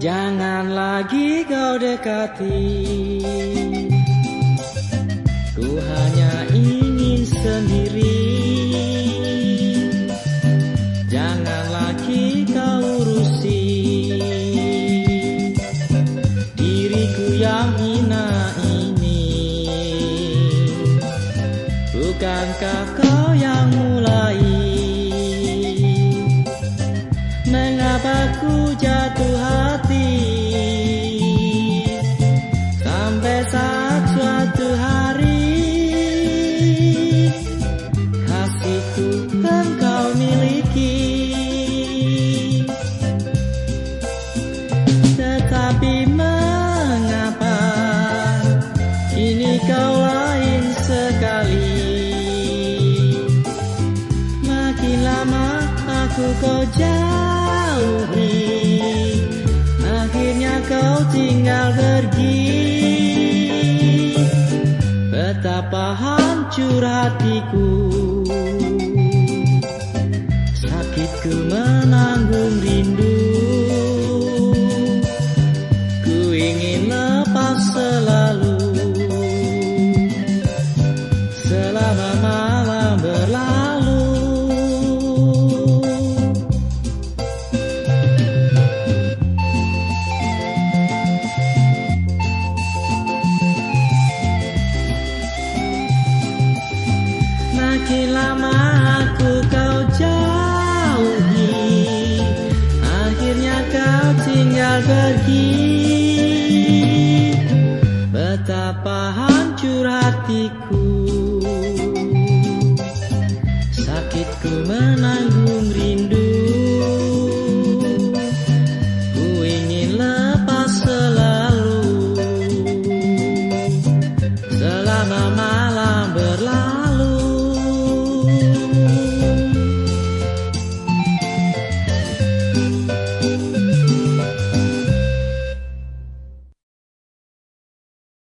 lagi kau dekati. Ku hanya ingin sendiri. Jangan lagi kau urusi. Diriku yang hina ini. Bukankah kau yang mulai? Mengapa ku jatuh Kini kau lain sekali. Makin lama aku kau jauhi. Akhirnya kau tinggal pergi. Betapa hancur hatiku Malam berlalu. Makin lama aku kau jauhi Akhirnya kau tinggal pergi. Betapa hancur hatiku Sakitku menanggung rindu. Ku ingin lepas selalu. Selama malam